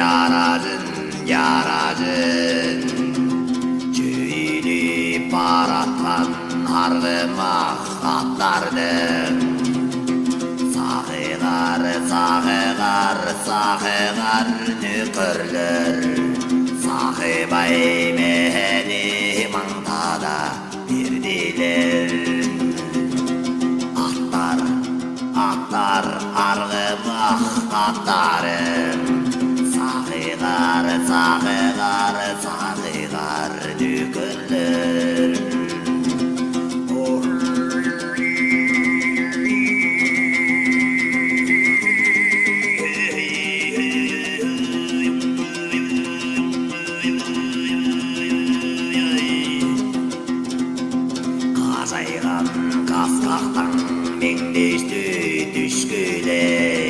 Yaracın yaracın Çüyülüp baratlan hardıma atlardım Sağıgar sağıgar sağıgar nükürler. Sağıbay meheni mangtada bir diler Atlar, atlar, argımak atlarım Sağıgar, sağıgar, sağıgar dükürler Kazaygan kaskaktan mengdeştü düşküley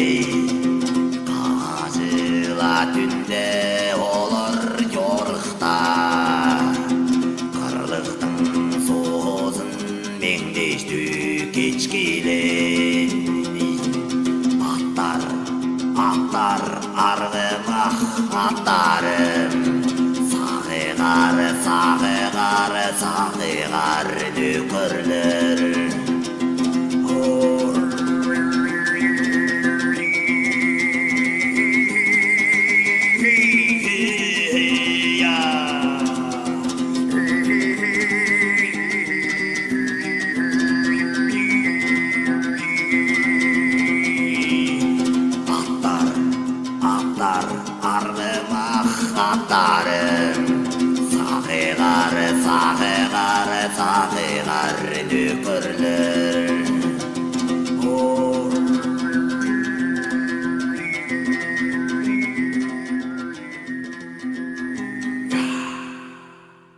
mengdeştü keçkiley Atlar, atlar, argımak atlarım. Sağıgar, sağıgar, sağıgar nükürler atlar, argımak atlarım Sağıgar, sağıgar, sağıgar nükürler